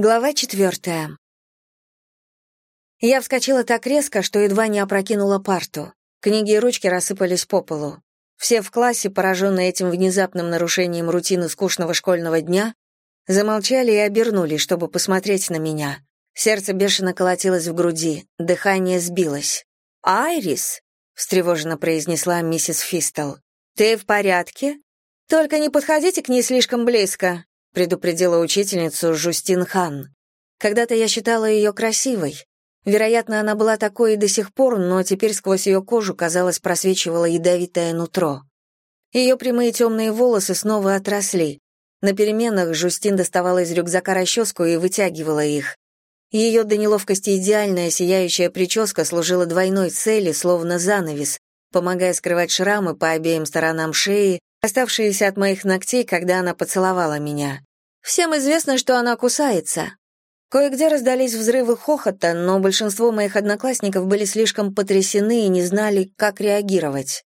Глава четвертая. Я вскочила так резко, что едва не опрокинула парту. Книги и ручки рассыпались по полу. Все в классе, пораженные этим внезапным нарушением рутины скучного школьного дня, замолчали и обернулись, чтобы посмотреть на меня. Сердце бешено колотилось в груди, дыхание сбилось. «Айрис?» — встревоженно произнесла миссис Фистел. «Ты в порядке? Только не подходите к ней слишком близко предупредила учительницу Жустин Хан. Когда-то я считала ее красивой. Вероятно, она была такой и до сих пор, но теперь сквозь ее кожу, казалось, просвечивало ядовитое нутро. Ее прямые темные волосы снова отросли. На переменах Жустин доставала из рюкзака расческу и вытягивала их. Ее до неловкости идеальная сияющая прическа служила двойной цели, словно занавес, помогая скрывать шрамы по обеим сторонам шеи оставшиеся от моих ногтей, когда она поцеловала меня. Всем известно, что она кусается. Кое-где раздались взрывы хохота, но большинство моих одноклассников были слишком потрясены и не знали, как реагировать.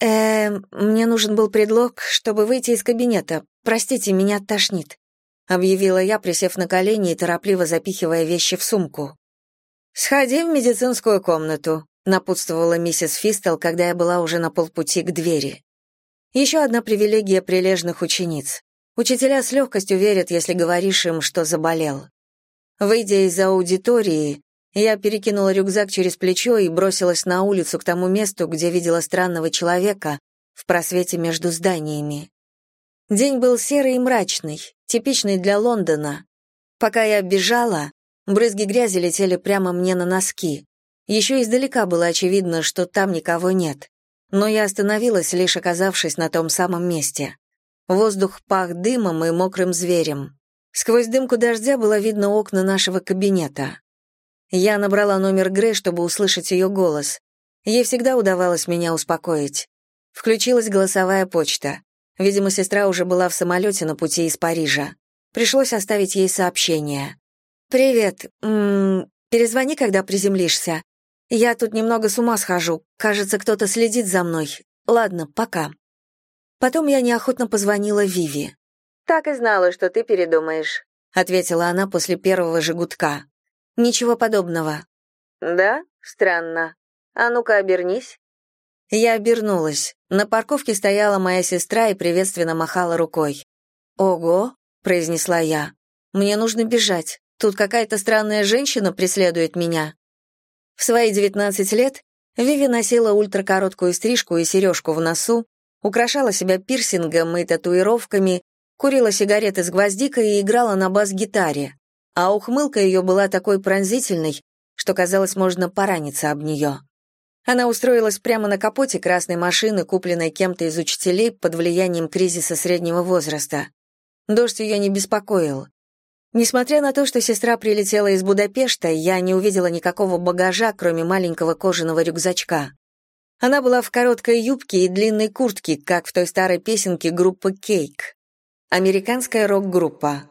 «Э, мне нужен был предлог, чтобы выйти из кабинета. Простите, меня тошнит», — объявила я, присев на колени и торопливо запихивая вещи в сумку. «Сходи в медицинскую комнату», — напутствовала миссис Фистел, когда я была уже на полпути к двери. Еще одна привилегия прилежных учениц. Учителя с легкостью верят, если говоришь им, что заболел. Выйдя из аудитории, я перекинула рюкзак через плечо и бросилась на улицу к тому месту, где видела странного человека в просвете между зданиями. День был серый и мрачный, типичный для Лондона. Пока я бежала, брызги грязи летели прямо мне на носки. Еще издалека было очевидно, что там никого нет но я остановилась, лишь оказавшись на том самом месте. Воздух пах дымом и мокрым зверем. Сквозь дымку дождя было видно окна нашего кабинета. Я набрала номер Грей, чтобы услышать ее голос. Ей всегда удавалось меня успокоить. Включилась голосовая почта. Видимо, сестра уже была в самолете на пути из Парижа. Пришлось оставить ей сообщение. «Привет. М -м, перезвони, когда приземлишься. Я тут немного с ума схожу. Кажется, кто-то следит за мной. Ладно, пока. Потом я неохотно позвонила Виви. Так и знала, что ты передумаешь, ответила она после первого же гудка. Ничего подобного. Да? Странно. А ну-ка обернись. Я обернулась. На парковке стояла моя сестра и приветственно махала рукой. «Ого», — произнесла я, — «мне нужно бежать. Тут какая-то странная женщина преследует меня». В свои 19 лет Виви носила ультракороткую стрижку и сережку в носу, украшала себя пирсингом и татуировками, курила сигареты с гвоздикой и играла на бас-гитаре. А ухмылка ее была такой пронзительной, что казалось, можно пораниться об нее. Она устроилась прямо на капоте красной машины, купленной кем-то из учителей под влиянием кризиса среднего возраста. Дождь ее не беспокоил. Несмотря на то, что сестра прилетела из Будапешта, я не увидела никакого багажа, кроме маленького кожаного рюкзачка. Она была в короткой юбке и длинной куртке, как в той старой песенке группы «Кейк». Американская рок-группа.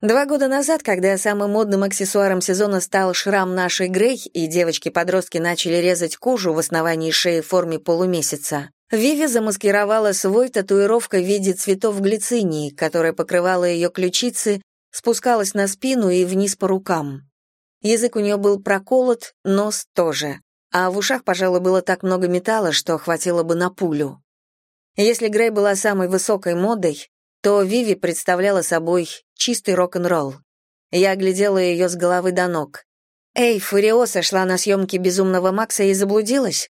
Два года назад, когда самым модным аксессуаром сезона стал шрам нашей Грей, и девочки-подростки начали резать кожу в основании шеи в форме полумесяца, Виви замаскировала свой татуировкой в виде цветов глицинии, которая покрывала ее ключицы спускалась на спину и вниз по рукам. Язык у нее был проколот, нос тоже, а в ушах, пожалуй, было так много металла, что хватило бы на пулю. Если Грей была самой высокой модой, то Виви представляла собой чистый рок-н-ролл. Я оглядела ее с головы до ног. «Эй, Фуриоса шла на съемки «Безумного Макса» и заблудилась?»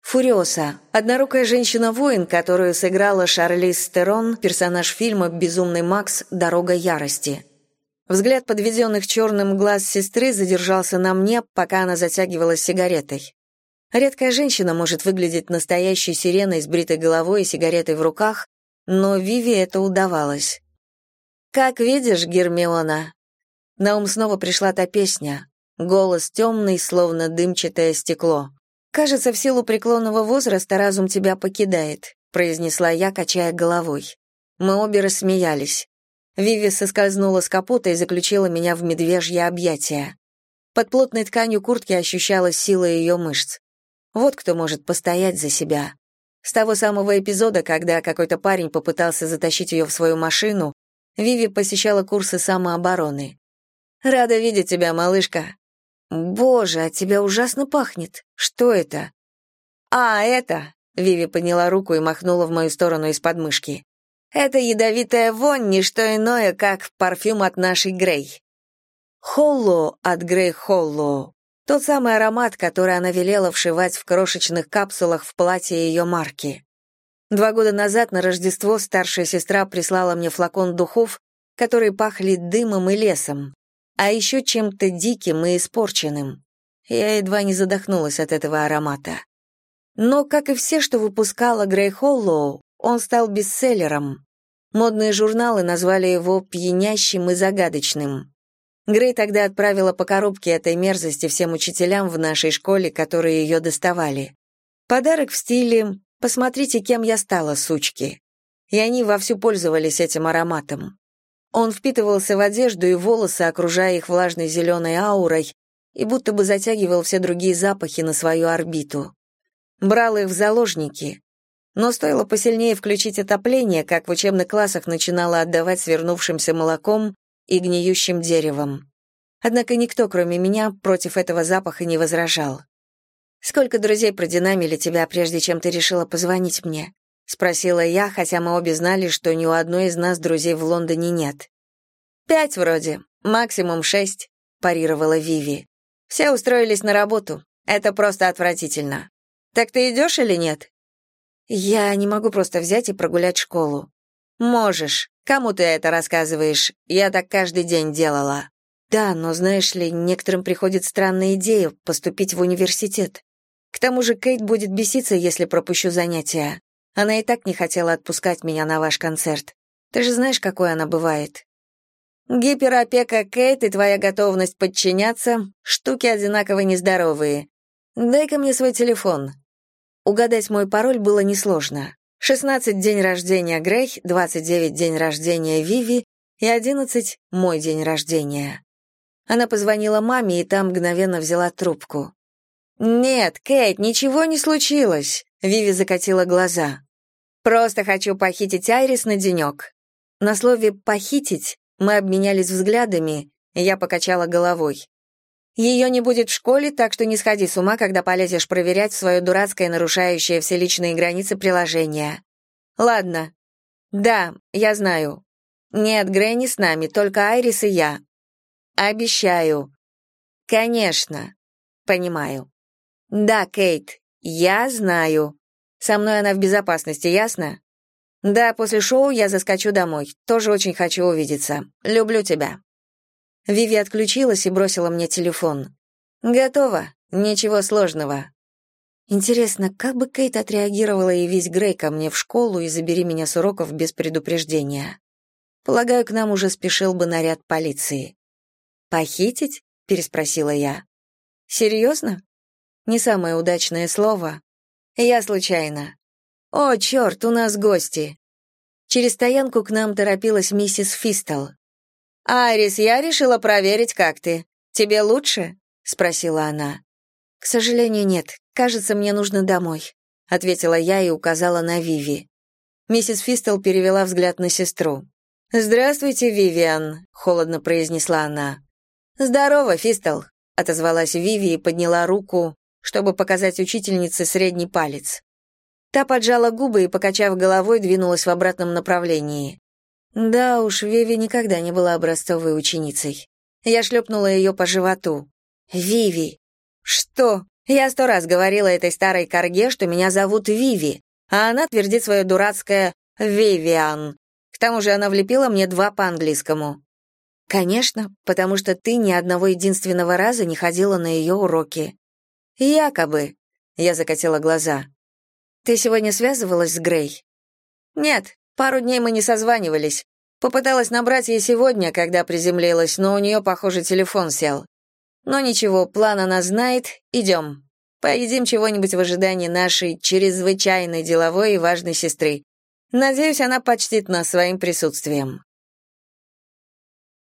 Фуриоса — однорукая женщина-воин, которую сыграла Шарлиз Стерон, персонаж фильма «Безумный Макс. Дорога ярости». Взгляд подведенных черным глаз сестры задержался на мне, пока она затягивалась сигаретой. Редкая женщина может выглядеть настоящей сиреной с бритой головой и сигаретой в руках, но Виви это удавалось. «Как видишь, Гермиона...» На ум снова пришла та песня. Голос темный, словно дымчатое стекло. «Кажется, в силу преклонного возраста разум тебя покидает», произнесла я, качая головой. Мы обе рассмеялись. Виви соскользнула с капота и заключила меня в медвежье объятия. Под плотной тканью куртки ощущалась сила ее мышц. Вот кто может постоять за себя. С того самого эпизода, когда какой-то парень попытался затащить ее в свою машину, Виви посещала курсы самообороны. «Рада видеть тебя, малышка». «Боже, от тебя ужасно пахнет. Что это?» «А, это...» — Виви подняла руку и махнула в мою сторону из подмышки. «Это ядовитая вонь, не что иное, как парфюм от нашей Грей». Холло от Грей Холло. Тот самый аромат, который она велела вшивать в крошечных капсулах в платье ее марки. Два года назад на Рождество старшая сестра прислала мне флакон духов, которые пахли дымом и лесом, а еще чем-то диким и испорченным. Я едва не задохнулась от этого аромата. Но, как и все, что выпускала Грей Холлоу, он стал бестселлером. Модные журналы назвали его пьянящим и загадочным. Грей тогда отправила по коробке этой мерзости всем учителям в нашей школе, которые ее доставали. Подарок в стиле «Посмотрите, кем я стала, сучки». И они вовсю пользовались этим ароматом. Он впитывался в одежду и волосы, окружая их влажной зеленой аурой, и будто бы затягивал все другие запахи на свою орбиту. Брал их в заложники. Но стоило посильнее включить отопление, как в учебных классах начинало отдавать свернувшимся молоком и гниющим деревом. Однако никто, кроме меня, против этого запаха не возражал. «Сколько друзей продинамили тебя, прежде чем ты решила позвонить мне?» — спросила я, хотя мы обе знали, что ни у одной из нас друзей в Лондоне нет. «Пять вроде, максимум шесть», — парировала Виви. «Все устроились на работу. Это просто отвратительно. Так ты идешь или нет?» «Я не могу просто взять и прогулять школу». «Можешь. Кому ты это рассказываешь? Я так каждый день делала». «Да, но, знаешь ли, некоторым приходит странная идея поступить в университет. К тому же Кейт будет беситься, если пропущу занятия. Она и так не хотела отпускать меня на ваш концерт. Ты же знаешь, какой она бывает». «Гиперопека Кейт и твоя готовность подчиняться — штуки одинаково нездоровые. Дай-ка мне свой телефон». Угадать мой пароль было несложно. 16 — день рождения Грей, 29 — день рождения Виви и 11 — мой день рождения. Она позвонила маме и там мгновенно взяла трубку. «Нет, Кейт, ничего не случилось», — Виви закатила глаза. «Просто хочу похитить Айрис на денек». На слове «похитить» мы обменялись взглядами, и я покачала головой. Ее не будет в школе, так что не сходи с ума, когда полезешь проверять свое дурацкое, нарушающее все личные границы приложение. Ладно. Да, я знаю. Нет, Грэнни с нами, только Айрис и я. Обещаю. Конечно. Понимаю. Да, Кейт, я знаю. Со мной она в безопасности, ясно? Да, после шоу я заскочу домой. Тоже очень хочу увидеться. Люблю тебя. Виви отключилась и бросила мне телефон. «Готово. Ничего сложного». Интересно, как бы Кейт отреагировала и весь Грей ко мне в школу и забери меня с уроков без предупреждения. Полагаю, к нам уже спешил бы наряд полиции. «Похитить?» — переспросила я. «Серьезно?» Не самое удачное слово. Я случайно. «О, черт, у нас гости!» Через стоянку к нам торопилась миссис Фистел. «Арис, я решила проверить, как ты. Тебе лучше?» — спросила она. «К сожалению, нет. Кажется, мне нужно домой», — ответила я и указала на Виви. Миссис Фистел перевела взгляд на сестру. «Здравствуйте, Вивиан», — холодно произнесла она. «Здорово, Фистел», — отозвалась Виви и подняла руку, чтобы показать учительнице средний палец. Та поджала губы и, покачав головой, двинулась в обратном направлении. Да уж, Виви никогда не была образцовой ученицей. Я шлепнула ее по животу. «Виви!» «Что? Я сто раз говорила этой старой корге, что меня зовут Виви, а она твердит свое дурацкое «Вивиан». К тому же она влепила мне два по-английскому. «Конечно, потому что ты ни одного единственного раза не ходила на ее уроки». «Якобы», — я закатила глаза. «Ты сегодня связывалась с Грей?» «Нет, Пару дней мы не созванивались. Попыталась набрать ей сегодня, когда приземлилась, но у нее, похоже, телефон сел. Но ничего, план она знает. Идем. Поедим чего-нибудь в ожидании нашей чрезвычайной деловой и важной сестры. Надеюсь, она почтит нас своим присутствием.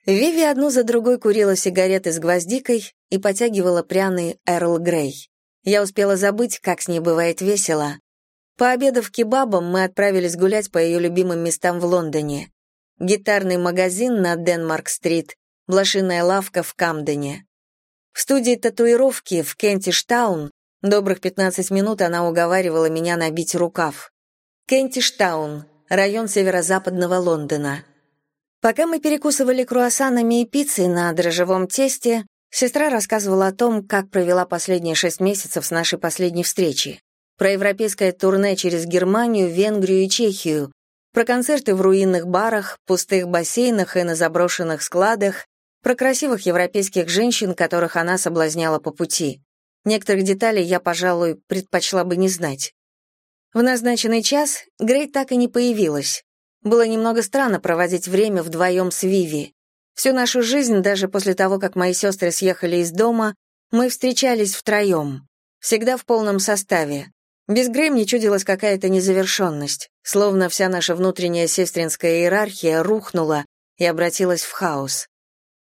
Виви одну за другой курила сигареты с гвоздикой и потягивала пряный Эрл Грей. Я успела забыть, как с ней бывает весело. Пообедав кебабом, мы отправились гулять по ее любимым местам в Лондоне. Гитарный магазин на Денмарк-стрит, блошиная лавка в Камдене. В студии татуировки в Кентиштаун добрых 15 минут она уговаривала меня набить рукав. Кентиштаун, район северо-западного Лондона. Пока мы перекусывали круассанами и пиццей на дрожжевом тесте, сестра рассказывала о том, как провела последние шесть месяцев с нашей последней встречи. Про европейское турне через Германию, Венгрию и Чехию, про концерты в руинных барах, пустых бассейнах и на заброшенных складах, про красивых европейских женщин, которых она соблазняла по пути. Некоторых деталей я, пожалуй, предпочла бы не знать. В назначенный час Грей так и не появилась. Было немного странно проводить время вдвоем с Виви. Всю нашу жизнь, даже после того, как мои сестры съехали из дома, мы встречались втроем. Всегда в полном составе. Без Грей мне чудилась какая-то незавершенность, словно вся наша внутренняя сестринская иерархия рухнула и обратилась в хаос.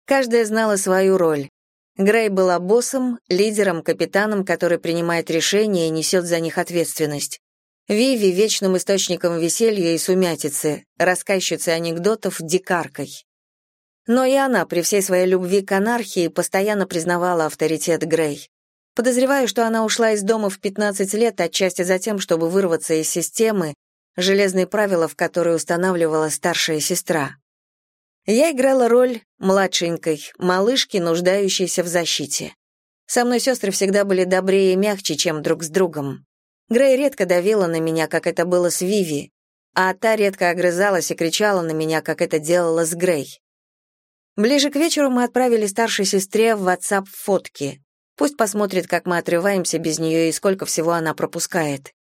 Каждая знала свою роль. Грей была боссом, лидером, капитаном, который принимает решения и несет за них ответственность. Виви — вечным источником веселья и сумятицы, рассказчицей анекдотов, дикаркой. Но и она, при всей своей любви к анархии, постоянно признавала авторитет Грей. Подозреваю, что она ушла из дома в 15 лет отчасти за тем, чтобы вырваться из системы, железные правила, в которые устанавливала старшая сестра. Я играла роль младшенькой, малышки, нуждающейся в защите. Со мной сестры всегда были добрее и мягче, чем друг с другом. Грей редко давила на меня, как это было с Виви, а та редко огрызалась и кричала на меня, как это делала с Грей. Ближе к вечеру мы отправили старшей сестре в WhatsApp фотки. Пусть посмотрит, как мы отрываемся без нее и сколько всего она пропускает.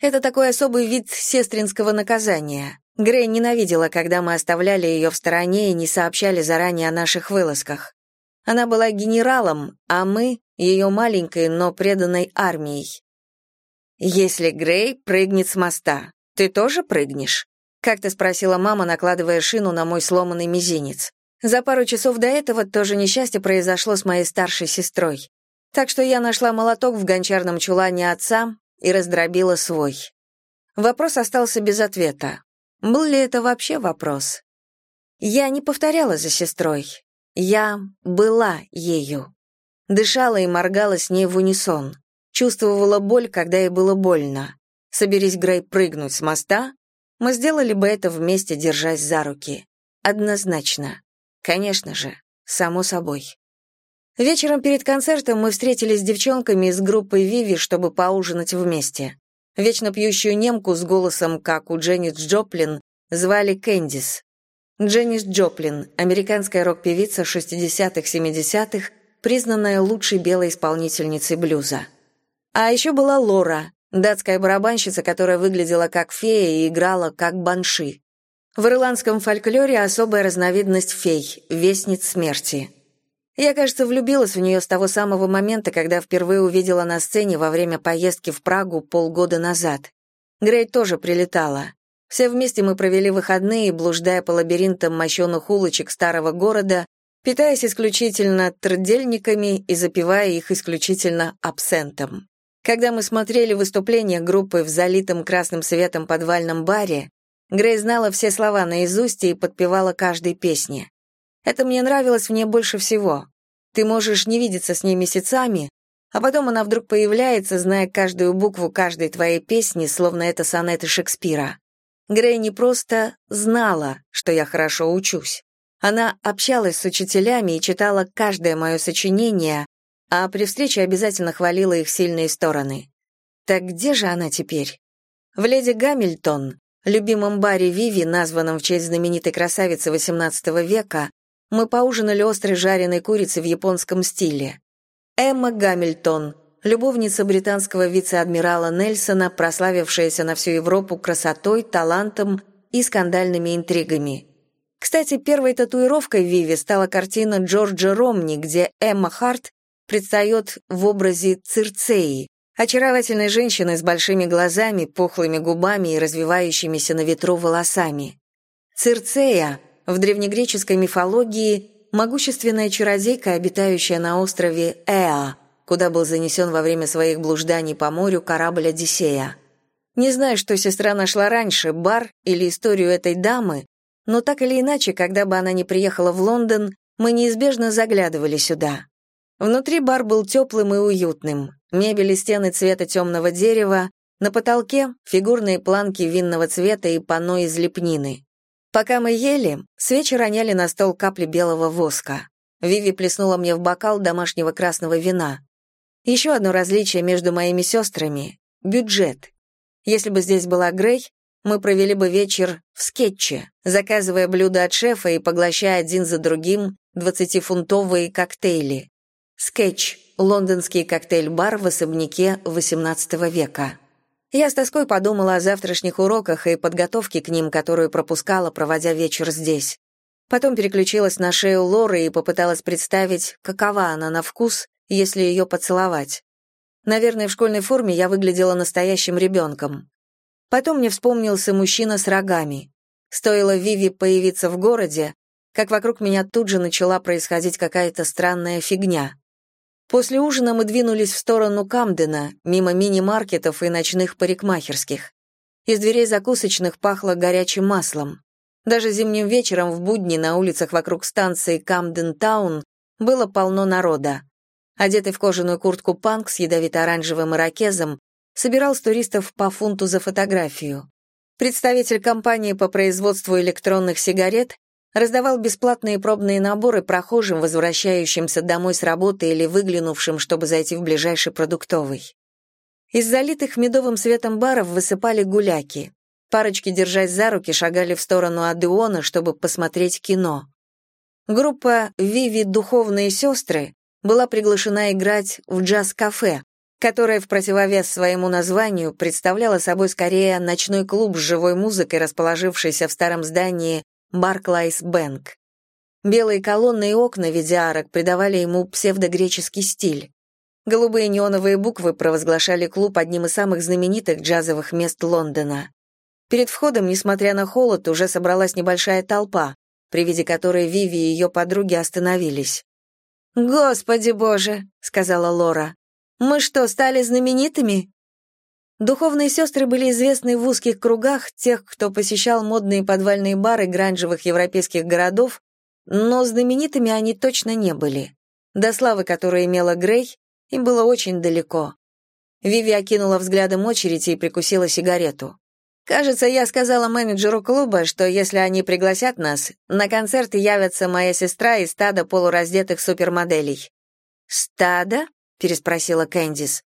Это такой особый вид сестринского наказания. Грей ненавидела, когда мы оставляли ее в стороне и не сообщали заранее о наших вылазках. Она была генералом, а мы — ее маленькой, но преданной армией. «Если Грей прыгнет с моста, ты тоже прыгнешь?» — как-то спросила мама, накладывая шину на мой сломанный мизинец. За пару часов до этого тоже несчастье произошло с моей старшей сестрой. Так что я нашла молоток в гончарном чулане отца и раздробила свой. Вопрос остался без ответа. Был ли это вообще вопрос? Я не повторяла за сестрой. Я была ею. Дышала и моргала с ней в унисон. Чувствовала боль, когда ей было больно. Соберись Грей прыгнуть с моста, мы сделали бы это вместе, держась за руки. Однозначно. Конечно же, само собой. Вечером перед концертом мы встретились с девчонками из группы Виви, чтобы поужинать вместе. Вечно пьющую немку с голосом, как у Дженнис Джоплин, звали Кэндис. Дженнис Джоплин, американская рок-певица 60-х-70-х, признанная лучшей белой исполнительницей блюза. А еще была Лора, датская барабанщица, которая выглядела как фея и играла как банши. В ирландском фольклоре особая разновидность фей – вестниц смерти. Я, кажется, влюбилась в нее с того самого момента, когда впервые увидела на сцене во время поездки в Прагу полгода назад. Грей тоже прилетала. Все вместе мы провели выходные, блуждая по лабиринтам мощенных улочек старого города, питаясь исключительно трдельниками и запивая их исключительно абсентом. Когда мы смотрели выступление группы в залитом красным светом подвальном баре, Грей знала все слова наизусть и подпевала каждой песне. Это мне нравилось в ней больше всего. Ты можешь не видеться с ней месяцами, а потом она вдруг появляется, зная каждую букву каждой твоей песни, словно это сонеты Шекспира. Грей не просто знала, что я хорошо учусь. Она общалась с учителями и читала каждое мое сочинение, а при встрече обязательно хвалила их сильные стороны. Так где же она теперь? В «Леди Гамильтон», любимом баре Виви, названном в честь знаменитой красавицы XVIII века, мы поужинали острой жареной курицей в японском стиле. Эмма Гамильтон, любовница британского вице-адмирала Нельсона, прославившаяся на всю Европу красотой, талантом и скандальными интригами. Кстати, первой татуировкой Виви стала картина Джорджа Ромни, где Эмма Харт предстает в образе Цирцеи, очаровательной женщины с большими глазами, пухлыми губами и развивающимися на ветру волосами. Цирцея в древнегреческой мифологии могущественная чародейка, обитающая на острове Эа, куда был занесен во время своих блужданий по морю корабль Одиссея. Не знаю, что сестра нашла раньше, бар или историю этой дамы, но так или иначе, когда бы она не приехала в Лондон, мы неизбежно заглядывали сюда. Внутри бар был теплым и уютным. Мебель и стены цвета темного дерева, на потолке — фигурные планки винного цвета и панно из лепнины. Пока мы ели, свечи роняли на стол капли белого воска. Виви плеснула мне в бокал домашнего красного вина. Еще одно различие между моими сестрами — бюджет. Если бы здесь была Грей, мы провели бы вечер в скетче, заказывая блюда от шефа и поглощая один за другим 20-фунтовые коктейли. Скетч — лондонский коктейль-бар в особняке XVIII века. Я с тоской подумала о завтрашних уроках и подготовке к ним, которую пропускала, проводя вечер здесь. Потом переключилась на шею Лоры и попыталась представить, какова она на вкус, если ее поцеловать. Наверное, в школьной форме я выглядела настоящим ребенком. Потом мне вспомнился мужчина с рогами. Стоило Виви появиться в городе, как вокруг меня тут же начала происходить какая-то странная фигня. После ужина мы двинулись в сторону Камдена, мимо мини-маркетов и ночных парикмахерских. Из дверей закусочных пахло горячим маслом. Даже зимним вечером в будни на улицах вокруг станции Камден-таун было полно народа. Одетый в кожаную куртку панк с ядовито-оранжевым ирокезом собирал с туристов по фунту за фотографию. Представитель компании по производству электронных сигарет раздавал бесплатные пробные наборы прохожим, возвращающимся домой с работы или выглянувшим, чтобы зайти в ближайший продуктовый. Из залитых медовым светом баров высыпали гуляки. Парочки, держась за руки, шагали в сторону Адеона, чтобы посмотреть кино. Группа «Виви. Духовные сестры» была приглашена играть в джаз-кафе, которое в противовес своему названию представляло собой скорее ночной клуб с живой музыкой, расположившийся в старом здании Барклайс Бэнк. Белые колонны и окна в виде арок придавали ему псевдогреческий стиль. Голубые неоновые буквы провозглашали клуб одним из самых знаменитых джазовых мест Лондона. Перед входом, несмотря на холод, уже собралась небольшая толпа, при виде которой Виви и ее подруги остановились. «Господи боже!» — сказала Лора. «Мы что, стали знаменитыми?» Духовные сестры были известны в узких кругах тех, кто посещал модные подвальные бары гранжевых европейских городов, но знаменитыми они точно не были. До славы, которую имела Грей, им было очень далеко. Виви окинула взглядом очередь и прикусила сигарету. «Кажется, я сказала менеджеру клуба, что если они пригласят нас, на концерт явятся моя сестра и стадо полураздетых супермоделей». «Стадо?» — переспросила Кэндис.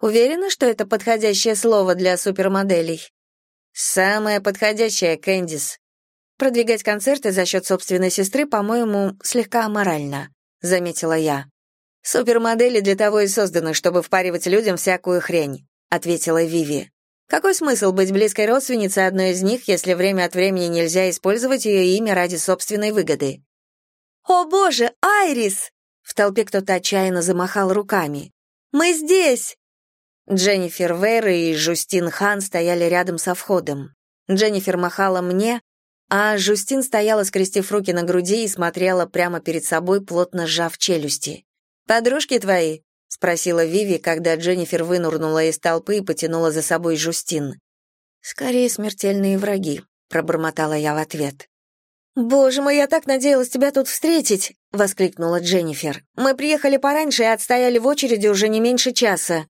Уверена, что это подходящее слово для супермоделей? Самое подходящее, Кэндис. Продвигать концерты за счет собственной сестры, по-моему, слегка аморально, заметила я. Супермодели для того и созданы, чтобы впаривать людям всякую хрень, ответила Виви. Какой смысл быть близкой родственницей одной из них, если время от времени нельзя использовать ее имя ради собственной выгоды? О боже, Айрис! В толпе кто-то отчаянно замахал руками. Мы здесь! Дженнифер Вейр и Жустин Хан стояли рядом со входом. Дженнифер махала мне, а Жустин стояла, скрестив руки на груди и смотрела прямо перед собой, плотно сжав челюсти. «Подружки твои?» — спросила Виви, когда Дженнифер вынурнула из толпы и потянула за собой Жустин. «Скорее смертельные враги», — пробормотала я в ответ. «Боже мой, я так надеялась тебя тут встретить!» — воскликнула Дженнифер. «Мы приехали пораньше и отстояли в очереди уже не меньше часа».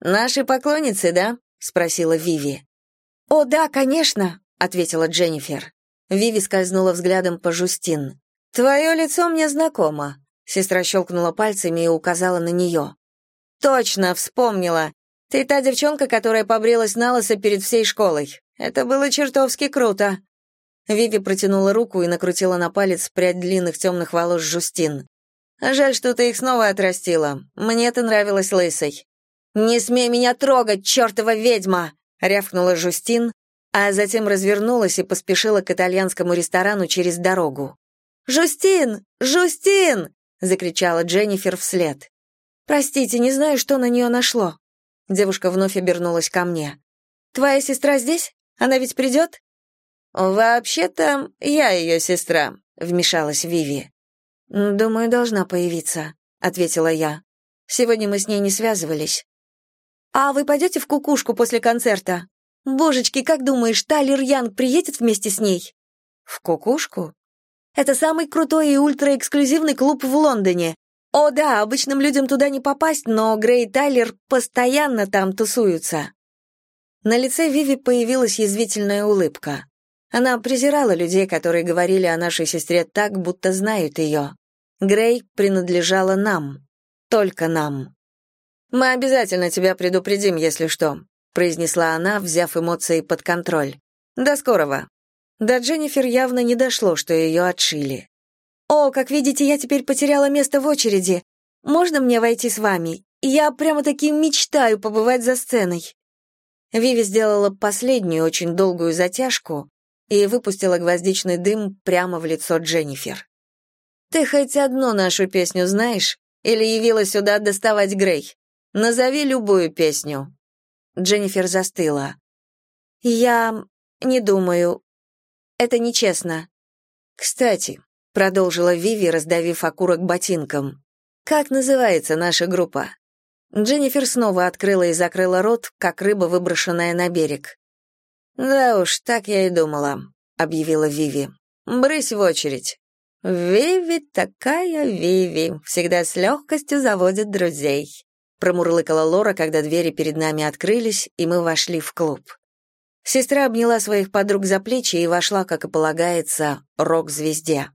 «Наши поклонницы, да?» — спросила Виви. «О, да, конечно», — ответила Дженнифер. Виви скользнула взглядом по Жустин. «Твое лицо мне знакомо», — сестра щелкнула пальцами и указала на нее. «Точно, вспомнила. Ты та девчонка, которая побрилась на лысо перед всей школой. Это было чертовски круто». Виви протянула руку и накрутила на палец прядь длинных темных волос Жустин. «Жаль, что ты их снова отрастила. Мне ты нравилась лысой. «Не смей меня трогать, чертова ведьма!» — рявкнула Жустин, а затем развернулась и поспешила к итальянскому ресторану через дорогу. «Жустин! Жустин!» — закричала Дженнифер вслед. «Простите, не знаю, что на нее нашло». Девушка вновь обернулась ко мне. «Твоя сестра здесь? Она ведь придет?» «Вообще-то я ее сестра», — вмешалась Виви. «Думаю, должна появиться», — ответила я. «Сегодня мы с ней не связывались. «А вы пойдете в кукушку после концерта? Божечки, как думаешь, Тайлер Янг приедет вместе с ней?» «В кукушку?» Это самый крутой и ультраэксклюзивный клуб в Лондоне. О да, обычным людям туда не попасть, но Грей и Тайлер постоянно там тусуются». На лице Виви появилась язвительная улыбка. Она презирала людей, которые говорили о нашей сестре так, будто знают ее. Грей принадлежала нам. Только нам. «Мы обязательно тебя предупредим, если что», произнесла она, взяв эмоции под контроль. «До скорого». До Дженнифер явно не дошло, что ее отшили. «О, как видите, я теперь потеряла место в очереди. Можно мне войти с вами? Я прямо-таки мечтаю побывать за сценой». Виви сделала последнюю очень долгую затяжку и выпустила гвоздичный дым прямо в лицо Дженнифер. «Ты хоть одну нашу песню знаешь? Или явилась сюда доставать Грей? Назови любую песню». Дженнифер застыла. «Я не думаю. Это нечестно». «Кстати», — продолжила Виви, раздавив окурок ботинком, «как называется наша группа?» Дженнифер снова открыла и закрыла рот, как рыба, выброшенная на берег. «Да уж, так я и думала», — объявила Виви. «Брысь в очередь». «Виви такая Виви, всегда с легкостью заводит друзей», промурлыкала Лора, когда двери перед нами открылись, и мы вошли в клуб. Сестра обняла своих подруг за плечи и вошла, как и полагается, рок-звезде.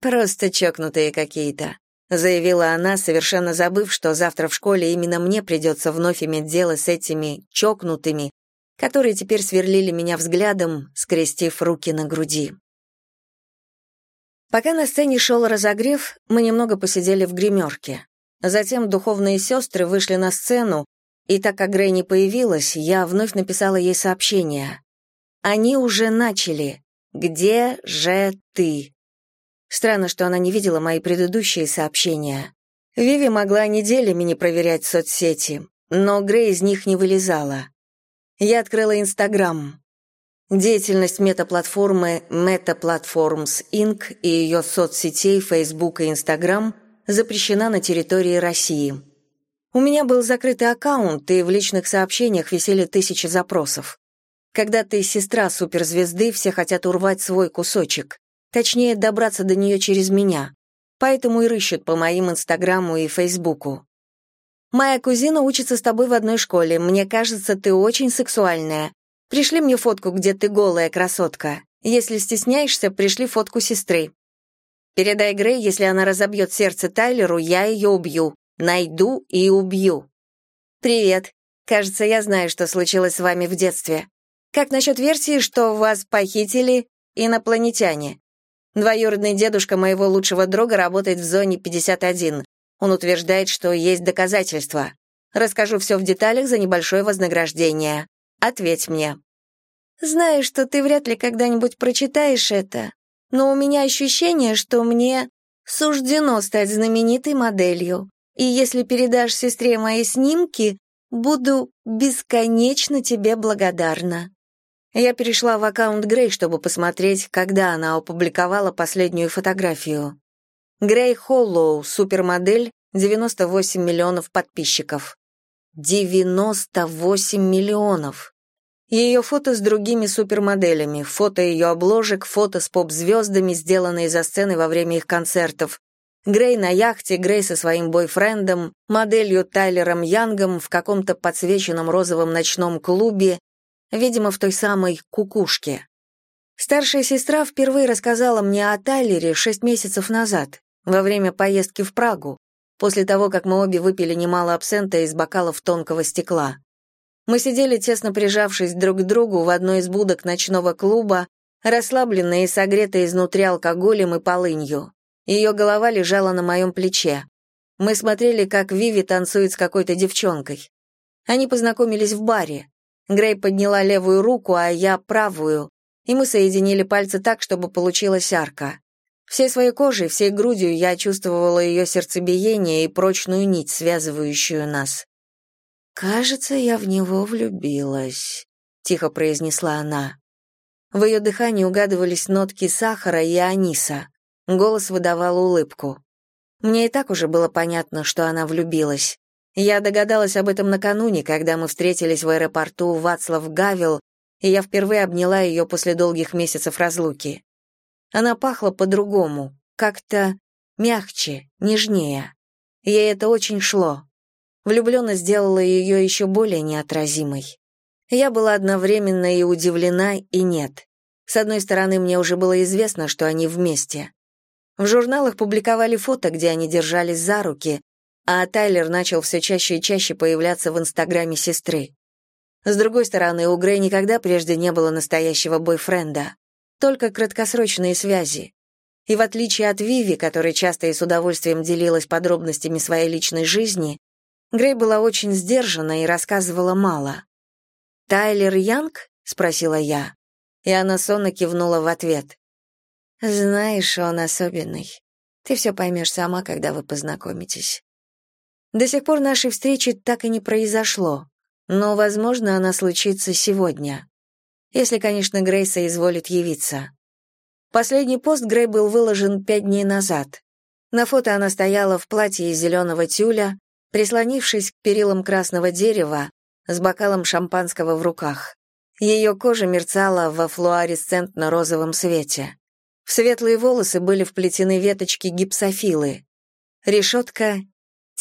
«Просто чокнутые какие-то», — заявила она, совершенно забыв, что завтра в школе именно мне придется вновь иметь дело с этими чокнутыми, которые теперь сверлили меня взглядом, скрестив руки на груди. Пока на сцене шел разогрев, мы немного посидели в гримерке. Затем духовные сестры вышли на сцену, и так как Грей не появилась, я вновь написала ей сообщение. «Они уже начали. Где же ты?» Странно, что она не видела мои предыдущие сообщения. Виви могла неделями не проверять соцсети, но Грей из них не вылезала. Я открыла Инстаграм. Деятельность метаплатформы Meta Platforms Inc. и ее соцсетей Facebook и Instagram запрещена на территории России. У меня был закрытый аккаунт, и в личных сообщениях висели тысячи запросов. Когда ты сестра суперзвезды, все хотят урвать свой кусочек. Точнее, добраться до нее через меня. Поэтому и рыщут по моим Инстаграму и Фейсбуку. «Моя кузина учится с тобой в одной школе. Мне кажется, ты очень сексуальная. Пришли мне фотку, где ты голая красотка. Если стесняешься, пришли фотку сестры. Передай Грей, если она разобьет сердце Тайлеру, я ее убью. Найду и убью. Привет. Кажется, я знаю, что случилось с вами в детстве. Как насчет версии, что вас похитили инопланетяне? Двоюродный дедушка моего лучшего друга работает в зоне 51. Он утверждает, что есть доказательства. Расскажу все в деталях за небольшое вознаграждение. Ответь мне. Знаю, что ты вряд ли когда-нибудь прочитаешь это, но у меня ощущение, что мне суждено стать знаменитой моделью. И если передашь сестре мои снимки, буду бесконечно тебе благодарна. Я перешла в аккаунт Грей, чтобы посмотреть, когда она опубликовала последнюю фотографию. Грей Холлоу, супермодель, 98 миллионов подписчиков. 98 миллионов. Ее фото с другими супермоделями, фото ее обложек, фото с поп-звездами, сделанные за сценой во время их концертов. Грей на яхте, Грей со своим бойфрендом, моделью Тайлером Янгом в каком-то подсвеченном розовом ночном клубе, видимо, в той самой «кукушке». Старшая сестра впервые рассказала мне о Тайлере шесть месяцев назад, во время поездки в Прагу, после того, как мы обе выпили немало абсента из бокалов тонкого стекла. Мы сидели, тесно прижавшись друг к другу в одной из будок ночного клуба, расслабленные и согретые изнутри алкоголем и полынью. Ее голова лежала на моем плече. Мы смотрели, как Виви танцует с какой-то девчонкой. Они познакомились в баре. Грей подняла левую руку, а я правую, и мы соединили пальцы так, чтобы получилась арка. Всей своей кожей, всей грудью я чувствовала ее сердцебиение и прочную нить, связывающую нас. «Кажется, я в него влюбилась», — тихо произнесла она. В ее дыхании угадывались нотки сахара и аниса. Голос выдавал улыбку. Мне и так уже было понятно, что она влюбилась. Я догадалась об этом накануне, когда мы встретились в аэропорту Вацлав Гавел, и я впервые обняла ее после долгих месяцев разлуки. Она пахла по-другому, как-то мягче, нежнее. Ей это очень шло. Влюбленность сделала ее еще более неотразимой. Я была одновременно и удивлена, и нет. С одной стороны, мне уже было известно, что они вместе. В журналах публиковали фото, где они держались за руки, а Тайлер начал все чаще и чаще появляться в инстаграме сестры. С другой стороны, у Грей никогда прежде не было настоящего бойфренда, только краткосрочные связи. И в отличие от Виви, которая часто и с удовольствием делилась подробностями своей личной жизни, Грей была очень сдержана и рассказывала мало. «Тайлер Янг?» — спросила я. И она сонно кивнула в ответ. «Знаешь, он особенный. Ты все поймешь сама, когда вы познакомитесь». До сих пор нашей встречи так и не произошло, но, возможно, она случится сегодня. Если, конечно, Грейса изволит явиться. Последний пост Грей был выложен пять дней назад. На фото она стояла в платье из зеленого тюля, прислонившись к перилам красного дерева, с бокалом шампанского в руках. Ее кожа мерцала во флуоресцентно-розовом свете. В светлые волосы были вплетены веточки гипсофилы. Решетка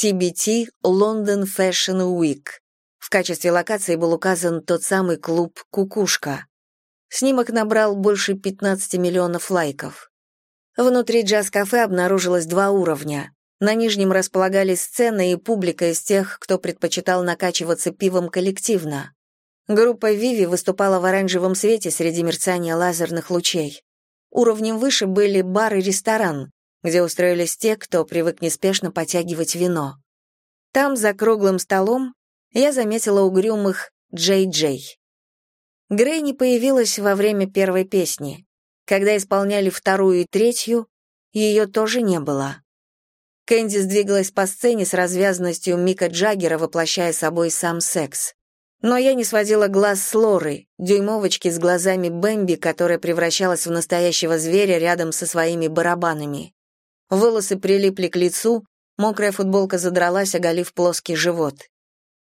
TBT London Fashion Week. В качестве локации был указан тот самый клуб «Кукушка». Снимок набрал больше 15 миллионов лайков. Внутри джаз-кафе обнаружилось два уровня. На нижнем располагались сцены и публика из тех, кто предпочитал накачиваться пивом коллективно. Группа Виви выступала в оранжевом свете среди мерцания лазерных лучей. Уровнем выше были бар и ресторан, где устроились те, кто привык неспешно потягивать вино. Там, за круглым столом, я заметила угрюмых Джей-Джей. Грей не появилась во время первой песни. Когда исполняли вторую и третью, ее тоже не было. Кэнди сдвигалась по сцене с развязанностью Мика Джаггера, воплощая собой сам секс. Но я не сводила глаз с Лоры, дюймовочки с глазами Бэмби, которая превращалась в настоящего зверя рядом со своими барабанами. Волосы прилипли к лицу, мокрая футболка задралась, оголив плоский живот.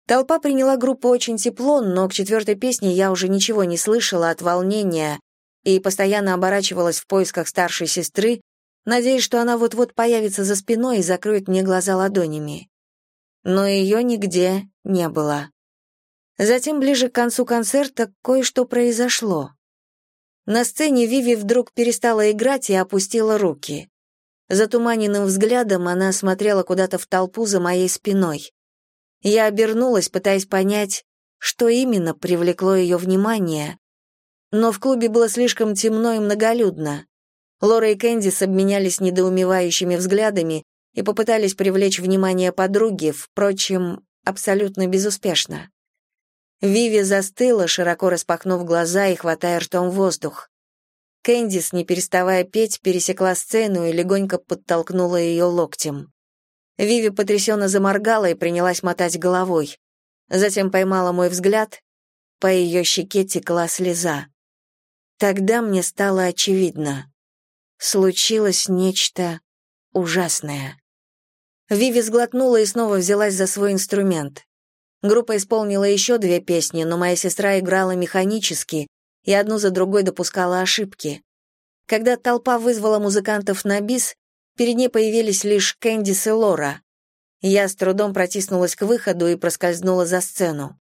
Толпа приняла группу очень тепло, но к четвертой песне я уже ничего не слышала от волнения и постоянно оборачивалась в поисках старшей сестры, надеясь, что она вот-вот появится за спиной и закроет мне глаза ладонями. Но ее нигде не было. Затем, ближе к концу концерта, кое-что произошло. На сцене Виви вдруг перестала играть и опустила руки. Затуманенным взглядом она смотрела куда-то в толпу за моей спиной. Я обернулась, пытаясь понять, что именно привлекло ее внимание, но в клубе было слишком темно и многолюдно. Лора и Кэндис обменялись недоумевающими взглядами и попытались привлечь внимание подруги, впрочем, абсолютно безуспешно. Виви застыла, широко распахнув глаза и хватая ртом воздух. Кэндис, не переставая петь, пересекла сцену и легонько подтолкнула ее локтем. Виви потрясенно заморгала и принялась мотать головой. Затем поймала мой взгляд, по ее щеке текла слеза. Тогда мне стало очевидно случилось нечто ужасное. Виви сглотнула и снова взялась за свой инструмент. Группа исполнила еще две песни, но моя сестра играла механически и одну за другой допускала ошибки. Когда толпа вызвала музыкантов на бис, перед ней появились лишь Кэндис и Лора. Я с трудом протиснулась к выходу и проскользнула за сцену.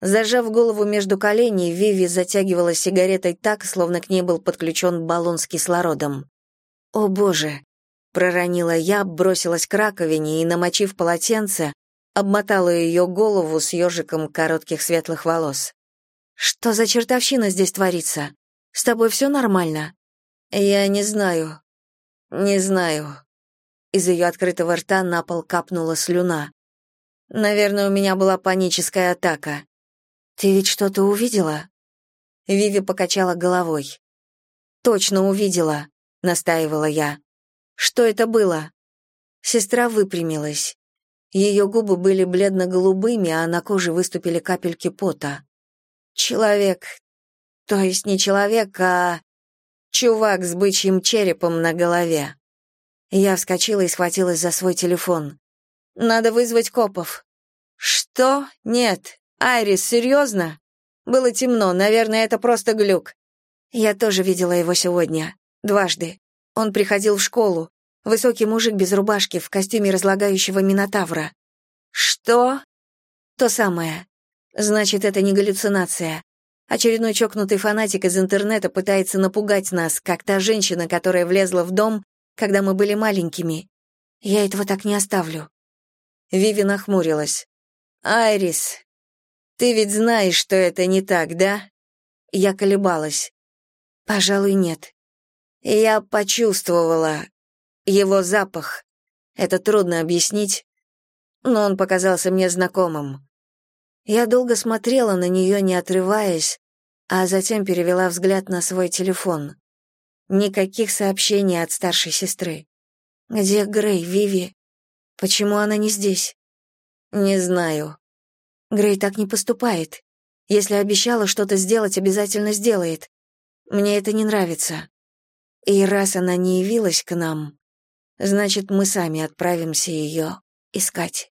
Зажав голову между коленей, Виви затягивала сигаретой так, словно к ней был подключен баллон с кислородом. «О, Боже!» — проронила я, бросилась к раковине и, намочив полотенце, обмотала ее голову с ежиком коротких светлых волос. «Что за чертовщина здесь творится? С тобой все нормально?» «Я не знаю. Не знаю». Из ее открытого рта на пол капнула слюна. «Наверное, у меня была паническая атака. «Ты ведь что-то увидела?» Виви покачала головой. «Точно увидела», — настаивала я. «Что это было?» Сестра выпрямилась. Ее губы были бледно-голубыми, а на коже выступили капельки пота. «Человек. То есть не человек, а... Чувак с бычьим черепом на голове». Я вскочила и схватилась за свой телефон. «Надо вызвать копов». «Что? Нет. «Айрис, серьезно?» «Было темно, наверное, это просто глюк». «Я тоже видела его сегодня. Дважды. Он приходил в школу. Высокий мужик без рубашки в костюме разлагающего минотавра. Что? То самое. Значит, это не галлюцинация. Очередной чокнутый фанатик из интернета пытается напугать нас, как та женщина, которая влезла в дом, когда мы были маленькими. Я этого так не оставлю. Виви нахмурилась. «Айрис, ты ведь знаешь, что это не так, да?» Я колебалась. «Пожалуй, нет». Я почувствовала его запах. Это трудно объяснить, но он показался мне знакомым. Я долго смотрела на нее, не отрываясь, а затем перевела взгляд на свой телефон. Никаких сообщений от старшей сестры. Где Грей, Виви? Почему она не здесь? Не знаю. Грей так не поступает. Если обещала что-то сделать, обязательно сделает. Мне это не нравится. И раз она не явилась к нам, значит, мы сами отправимся ее искать.